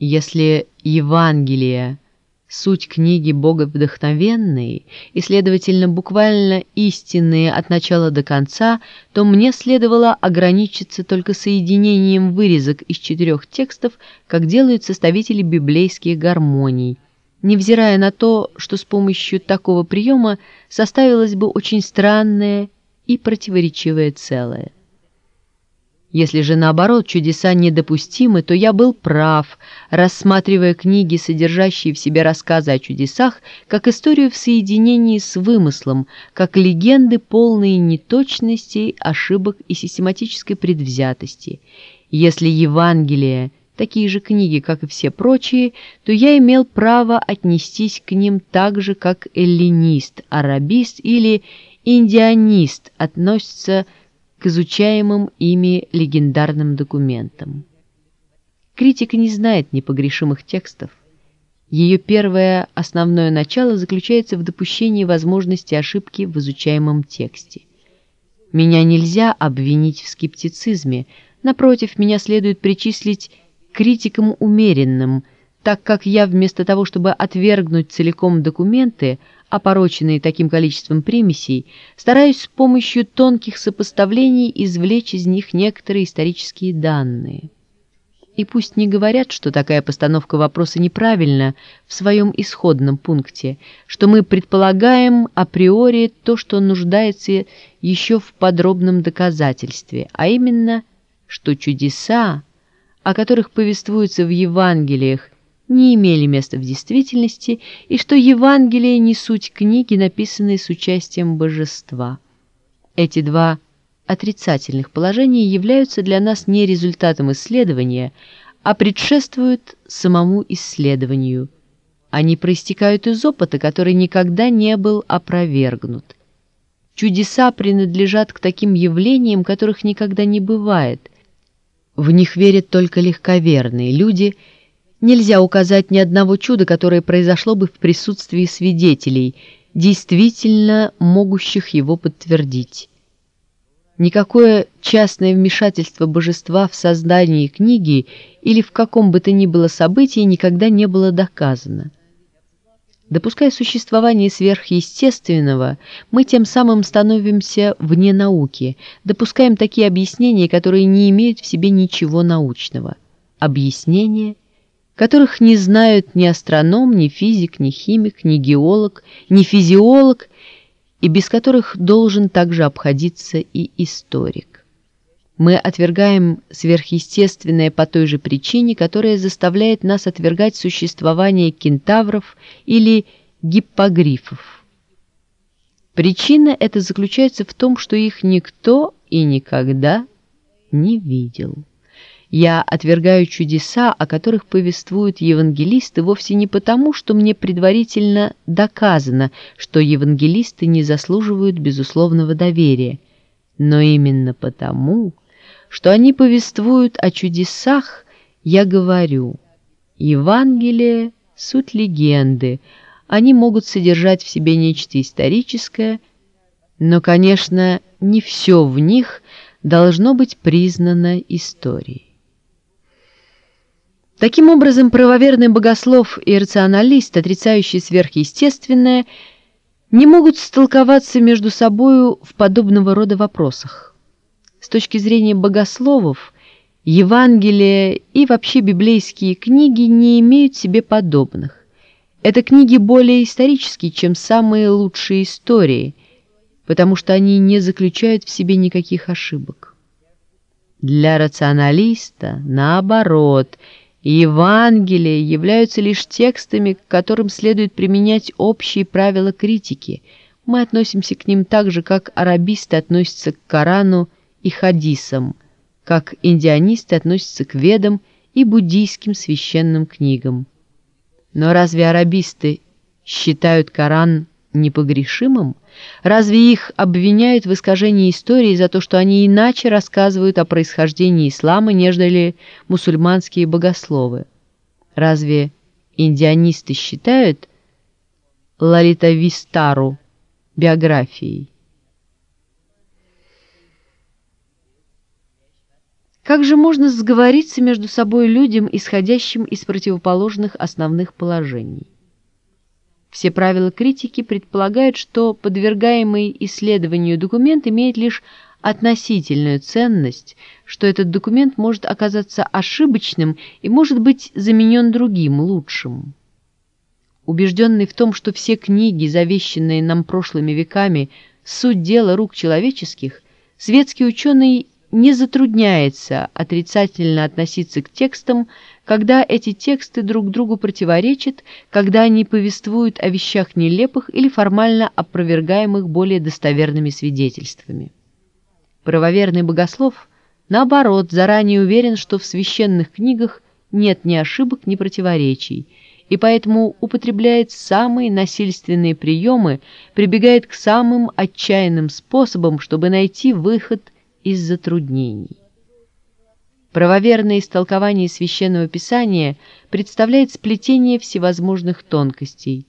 Если Евангелие — суть книги Бога вдохновенные и, следовательно, буквально истинные от начала до конца, то мне следовало ограничиться только соединением вырезок из четырех текстов, как делают составители библейских гармоний, невзирая на то, что с помощью такого приема составилось бы очень странное и противоречивое целое. Если же наоборот чудеса недопустимы, то я был прав, рассматривая книги, содержащие в себе рассказы о чудесах, как историю в соединении с вымыслом, как легенды, полные неточностей, ошибок и систематической предвзятости. Если Евангелие – такие же книги, как и все прочие, то я имел право отнестись к ним так же, как эллинист, арабист или индианист относятся к изучаемым ими легендарным документам. Критика не знает непогрешимых текстов. Ее первое основное начало заключается в допущении возможности ошибки в изучаемом тексте. Меня нельзя обвинить в скептицизме, напротив, меня следует причислить критикам умеренным, так как я вместо того, чтобы отвергнуть целиком документы, опороченные таким количеством примесей, стараюсь с помощью тонких сопоставлений извлечь из них некоторые исторические данные. И пусть не говорят, что такая постановка вопроса неправильна в своем исходном пункте, что мы предполагаем априори то, что нуждается еще в подробном доказательстве, а именно, что чудеса, о которых повествуется в Евангелиях, не имели места в действительности, и что Евангелие не суть книги, написанные с участием божества. Эти два отрицательных положения являются для нас не результатом исследования, а предшествуют самому исследованию. Они проистекают из опыта, который никогда не был опровергнут. Чудеса принадлежат к таким явлениям, которых никогда не бывает. В них верят только легковерные люди. Нельзя указать ни одного чуда, которое произошло бы в присутствии свидетелей, действительно могущих его подтвердить. Никакое частное вмешательство божества в создание книги или в каком бы то ни было событии никогда не было доказано. Допуская существование сверхъестественного, мы тем самым становимся вне науки, допускаем такие объяснения, которые не имеют в себе ничего научного. Объяснения, которых не знают ни астроном, ни физик, ни химик, ни геолог, ни физиолог, и без которых должен также обходиться и историк. Мы отвергаем сверхъестественное по той же причине, которая заставляет нас отвергать существование кентавров или гиппогрифов. Причина эта заключается в том, что их никто и никогда не видел. Я отвергаю чудеса, о которых повествуют евангелисты, вовсе не потому, что мне предварительно доказано, что евангелисты не заслуживают безусловного доверия, но именно потому, что они повествуют о чудесах, я говорю, Евангелие — суть легенды, они могут содержать в себе нечто историческое, но, конечно, не все в них должно быть признано историей. Таким образом, правоверный богослов и рационалист, отрицающий сверхъестественное, не могут столковаться между собою в подобного рода вопросах. С точки зрения богословов, Евангелие и вообще библейские книги не имеют себе подобных. Это книги более исторические, чем самые лучшие истории, потому что они не заключают в себе никаких ошибок. Для рационалиста, наоборот, Евангелия являются лишь текстами, к которым следует применять общие правила критики. Мы относимся к ним так же, как арабисты относятся к Корану и хадисам, как индианисты относятся к ведам и буддийским священным книгам. Но разве арабисты считают Коран непогрешимым? Разве их обвиняют в искажении истории за то, что они иначе рассказывают о происхождении ислама, нежели мусульманские богословы? Разве индианисты считают Лалита Вистару биографией? Как же можно сговориться между собой людям, исходящим из противоположных основных положений? Все правила критики предполагают, что подвергаемый исследованию документ имеет лишь относительную ценность, что этот документ может оказаться ошибочным и может быть заменен другим, лучшим. Убежденный в том, что все книги, завещанные нам прошлыми веками, суть дела рук человеческих, светский ученый не затрудняется отрицательно относиться к текстам, когда эти тексты друг другу противоречат, когда они повествуют о вещах нелепых или формально опровергаемых более достоверными свидетельствами. Правоверный богослов, наоборот, заранее уверен, что в священных книгах нет ни ошибок, ни противоречий, и поэтому употребляет самые насильственные приемы, прибегает к самым отчаянным способам, чтобы найти выход из затруднений. Правоверное истолкование Священного Писания представляет сплетение всевозможных тонкостей.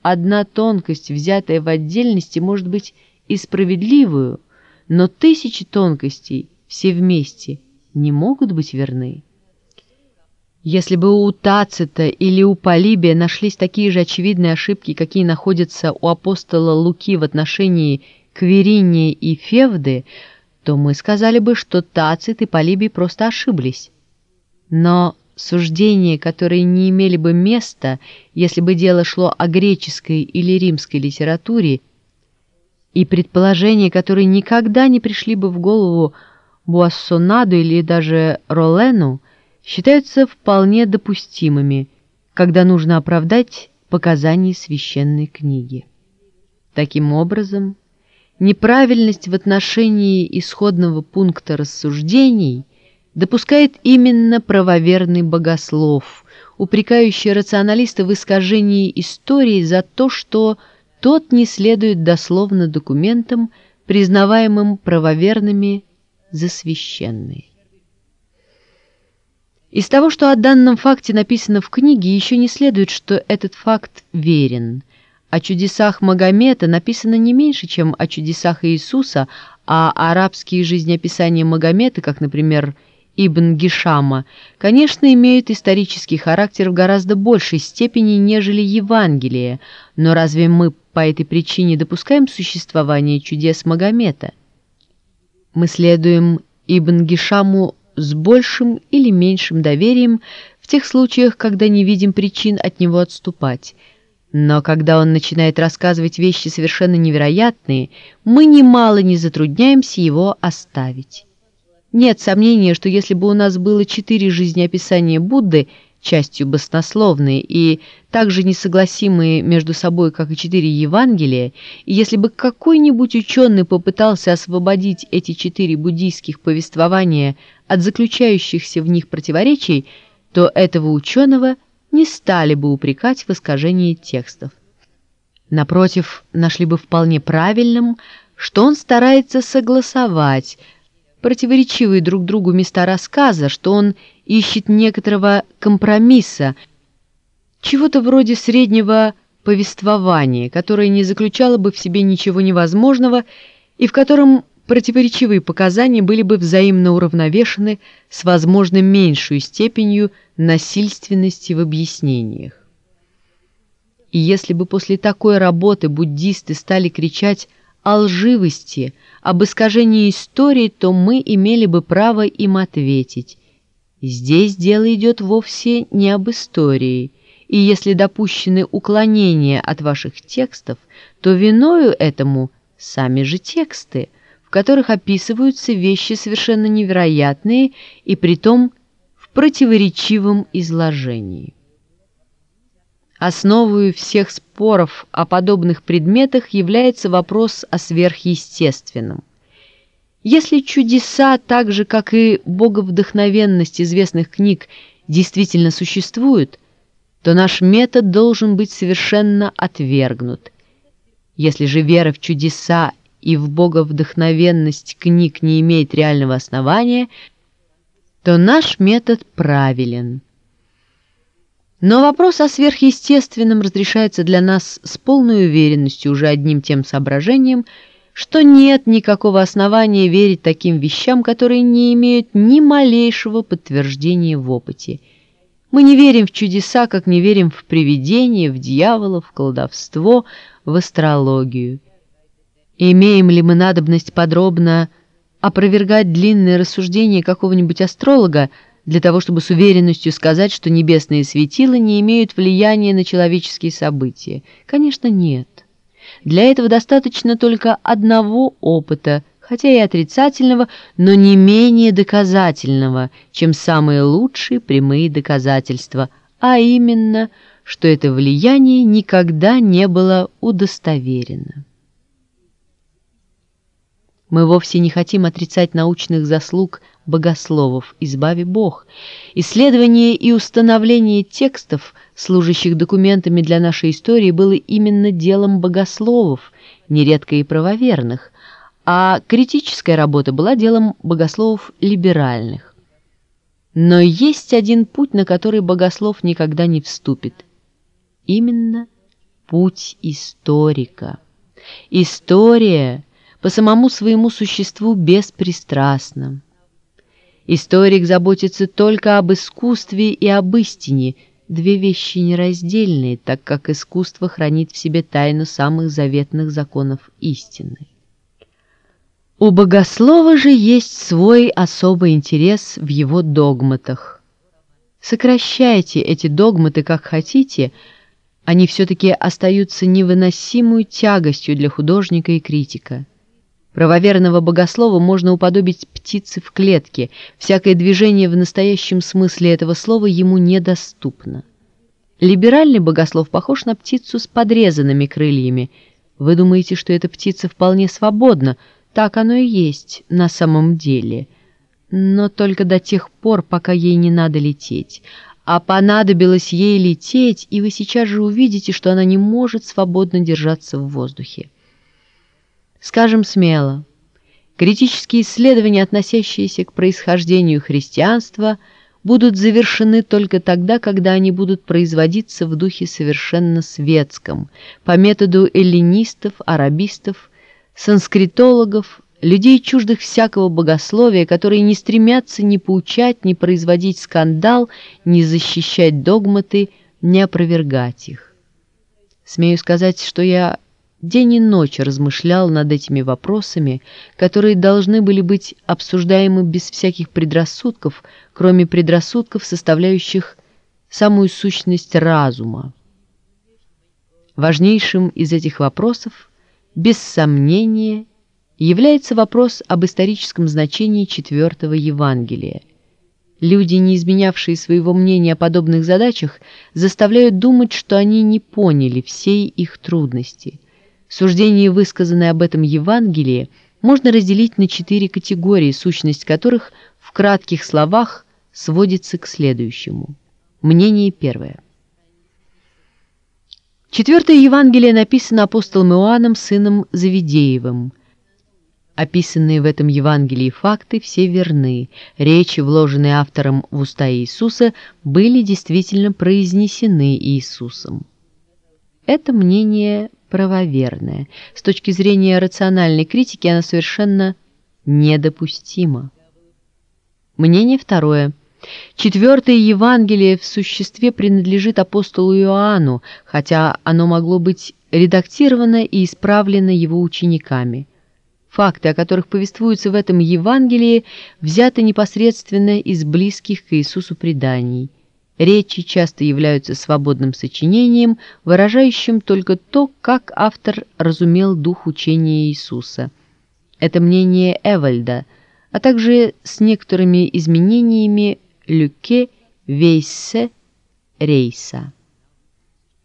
Одна тонкость, взятая в отдельности, может быть и справедливую, но тысячи тонкостей, все вместе, не могут быть верны. Если бы у Тацита или у Полибия нашлись такие же очевидные ошибки, какие находятся у апостола Луки в отношении Квериния и Февды, то мы сказали бы, что Тацит и Полибий просто ошиблись. Но суждения, которые не имели бы места, если бы дело шло о греческой или римской литературе, и предположения, которые никогда не пришли бы в голову Буассонаду или даже Ролену, считаются вполне допустимыми, когда нужно оправдать показания священной книги. Таким образом, неправильность в отношении исходного пункта рассуждений допускает именно правоверный богослов, упрекающий рационалиста в искажении истории за то, что тот не следует дословно документам, признаваемым правоверными за священные. Из того, что о данном факте написано в книге, еще не следует, что этот факт верен. О чудесах Магомета написано не меньше, чем о чудесах Иисуса, а арабские жизнеописания Магомета, как, например, Ибн Гишама, конечно, имеют исторический характер в гораздо большей степени, нежели Евангелие, но разве мы по этой причине допускаем существование чудес Магомета? Мы следуем Ибн Гишаму с большим или меньшим доверием в тех случаях, когда не видим причин от него отступать. Но когда он начинает рассказывать вещи совершенно невероятные, мы немало не затрудняемся его оставить. Нет сомнения, что если бы у нас было четыре жизнеописания Будды, частью баснословные и также несогласимые между собой, как и четыре Евангелия, и если бы какой-нибудь ученый попытался освободить эти четыре буддийских повествования от заключающихся в них противоречий, то этого ученого не стали бы упрекать в искажении текстов. Напротив, нашли бы вполне правильным, что он старается согласовать противоречивые друг другу места рассказа, что он ищет некоторого компромисса, чего-то вроде среднего повествования, которое не заключало бы в себе ничего невозможного и в котором противоречивые показания были бы взаимно уравновешены с возможно меньшей степенью насильственности в объяснениях. И если бы после такой работы буддисты стали кричать о лживости, об искажении истории, то мы имели бы право им ответить. Здесь дело идет вовсе не об истории, и если допущены уклонения от ваших текстов, то виною этому сами же тексты – в которых описываются вещи совершенно невероятные и притом в противоречивом изложении. Основою всех споров о подобных предметах является вопрос о сверхъестественном. Если чудеса, так же как и боговдохновенность известных книг, действительно существуют, то наш метод должен быть совершенно отвергнут. Если же вера в чудеса и в боговдохновенность книг не имеет реального основания, то наш метод правилен. Но вопрос о сверхъестественном разрешается для нас с полной уверенностью уже одним тем соображением, что нет никакого основания верить таким вещам, которые не имеют ни малейшего подтверждения в опыте. Мы не верим в чудеса, как не верим в привидения, в дьяволов, в колдовство, в астрологию. Имеем ли мы надобность подробно опровергать длинные рассуждения какого-нибудь астролога для того, чтобы с уверенностью сказать, что небесные светила не имеют влияния на человеческие события? Конечно, нет. Для этого достаточно только одного опыта, хотя и отрицательного, но не менее доказательного, чем самые лучшие прямые доказательства, а именно, что это влияние никогда не было удостоверено. Мы вовсе не хотим отрицать научных заслуг богословов, избави Бог. Исследование и установление текстов, служащих документами для нашей истории, было именно делом богословов, нередко и правоверных, а критическая работа была делом богословов либеральных. Но есть один путь, на который богослов никогда не вступит. Именно путь историка. История — по самому своему существу беспристрастным. Историк заботится только об искусстве и об истине, две вещи нераздельные, так как искусство хранит в себе тайну самых заветных законов истины. У богослова же есть свой особый интерес в его догматах. Сокращайте эти догматы как хотите, они все-таки остаются невыносимой тягостью для художника и критика. Правоверного богослова можно уподобить птице в клетке, всякое движение в настоящем смысле этого слова ему недоступно. Либеральный богослов похож на птицу с подрезанными крыльями. Вы думаете, что эта птица вполне свободна, так оно и есть на самом деле. Но только до тех пор, пока ей не надо лететь. А понадобилось ей лететь, и вы сейчас же увидите, что она не может свободно держаться в воздухе. Скажем смело, критические исследования, относящиеся к происхождению христианства, будут завершены только тогда, когда они будут производиться в духе совершенно светском, по методу эллинистов, арабистов, санскритологов, людей чуждых всякого богословия, которые не стремятся ни поучать, ни производить скандал, ни защищать догматы, ни опровергать их. Смею сказать, что я день и ночь размышлял над этими вопросами, которые должны были быть обсуждаемы без всяких предрассудков, кроме предрассудков, составляющих самую сущность разума. Важнейшим из этих вопросов, без сомнения, является вопрос об историческом значении четвертого Евангелия. Люди, не изменявшие своего мнения о подобных задачах, заставляют думать, что они не поняли всей их трудности – Суждение, высказанное об этом Евангелии, можно разделить на четыре категории, сущность которых в кратких словах сводится к следующему. Мнение первое. Четвертое Евангелие написано апостолом Иоанном, сыном Завидеевым. Описанные в этом Евангелии факты все верны. Речи, вложенные автором в уста Иисуса, были действительно произнесены Иисусом. Это мнение правоверная. С точки зрения рациональной критики она совершенно недопустима. Мнение второе. Четвертое Евангелие в существе принадлежит апостолу Иоанну, хотя оно могло быть редактировано и исправлено его учениками. Факты, о которых повествуются в этом Евангелии, взяты непосредственно из близких к Иисусу преданий – Речи часто являются свободным сочинением, выражающим только то, как автор разумел дух учения Иисуса. Это мнение Эвальда, а также с некоторыми изменениями Люке, Вейсе, Рейса.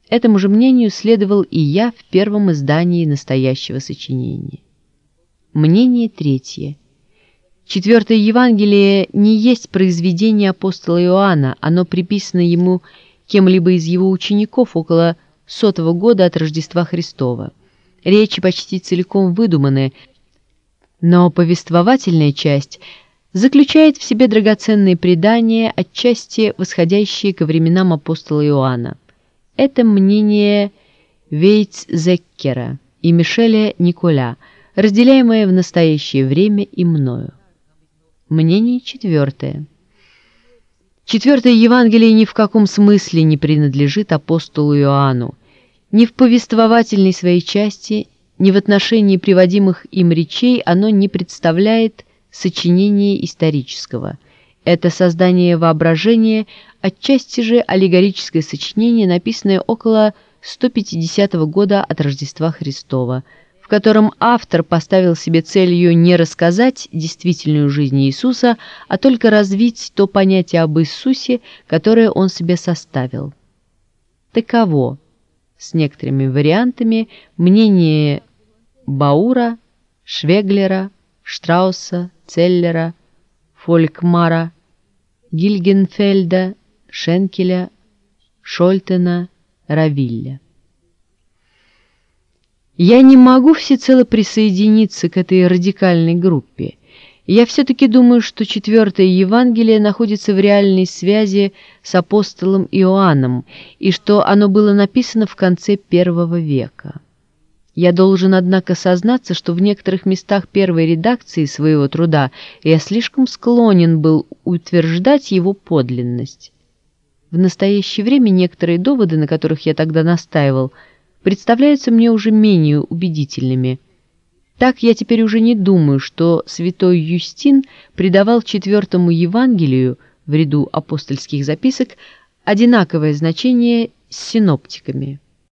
Этому же мнению следовал и я в первом издании настоящего сочинения. Мнение третье – Четвертое Евангелие не есть произведение апостола Иоанна, оно приписано ему кем-либо из его учеников около сотого года от Рождества Христова. Речи почти целиком выдуманы, но повествовательная часть заключает в себе драгоценные предания, отчасти восходящие ко временам апостола Иоанна. Это мнение Вейтс-Зеккера и Мишеля Николя, разделяемое в настоящее время и мною. Мнение четвертое. Четвертое Евангелие ни в каком смысле не принадлежит апостолу Иоанну, ни в повествовательной своей части, ни в отношении приводимых им речей оно не представляет сочинения исторического. Это создание воображения, отчасти же аллегорическое сочинение, написанное около 150 года от Рождества Христова – котором автор поставил себе целью не рассказать действительную жизнь Иисуса, а только развить то понятие об Иисусе, которое он себе составил. Таково, с некоторыми вариантами, мнение Баура, Швеглера, Штрауса, Целлера, Фолькмара, Гильгенфельда, Шенкеля, Шольтена, Равилля. Я не могу всецело присоединиться к этой радикальной группе. Я все-таки думаю, что четвертое Евангелие находится в реальной связи с апостолом Иоанном и что оно было написано в конце первого века. Я должен, однако, сознаться, что в некоторых местах первой редакции своего труда я слишком склонен был утверждать его подлинность. В настоящее время некоторые доводы, на которых я тогда настаивал – представляются мне уже менее убедительными. Так я теперь уже не думаю, что святой Юстин придавал четвертому Евангелию в ряду апостольских записок одинаковое значение с синоптиками.